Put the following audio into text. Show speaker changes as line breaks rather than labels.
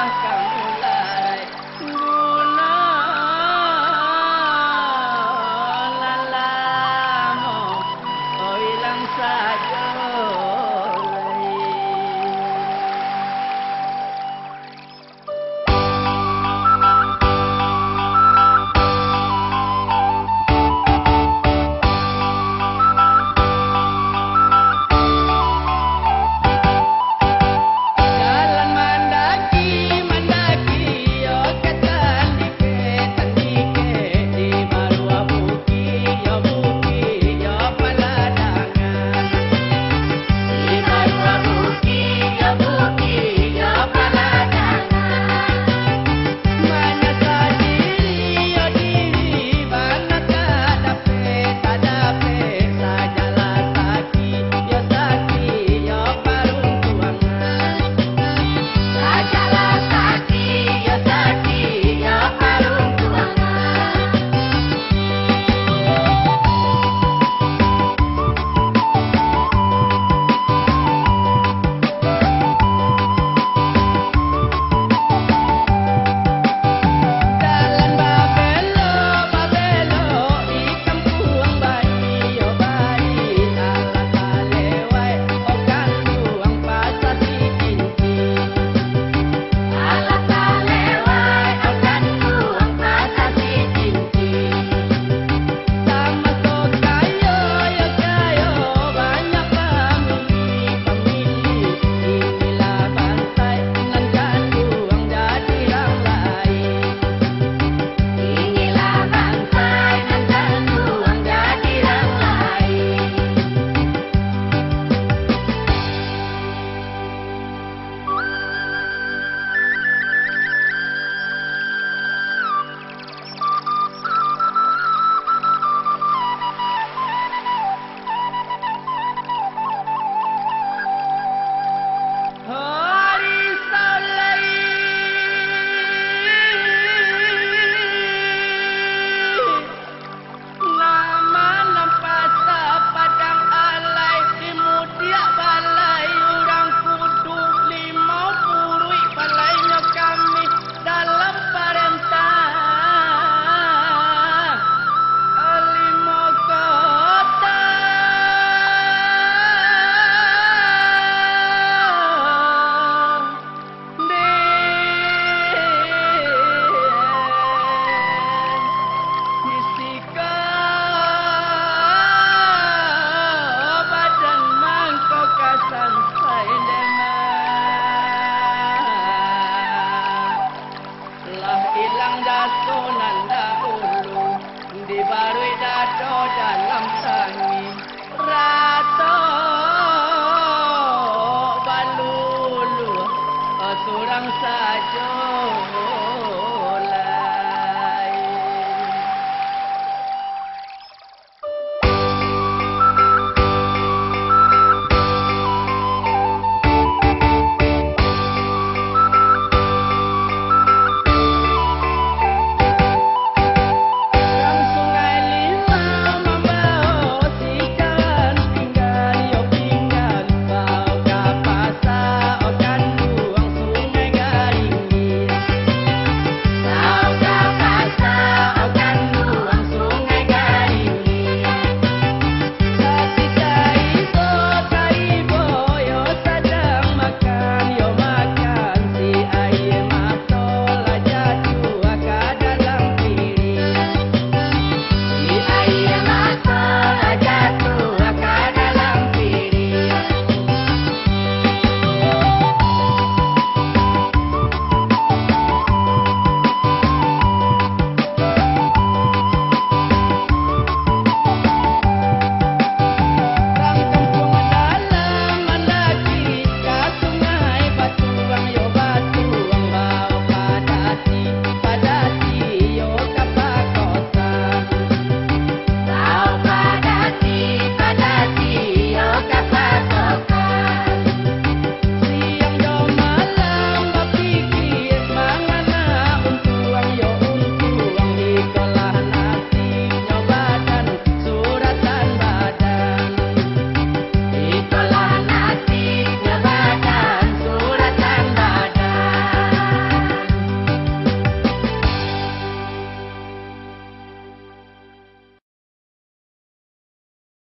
Alaska.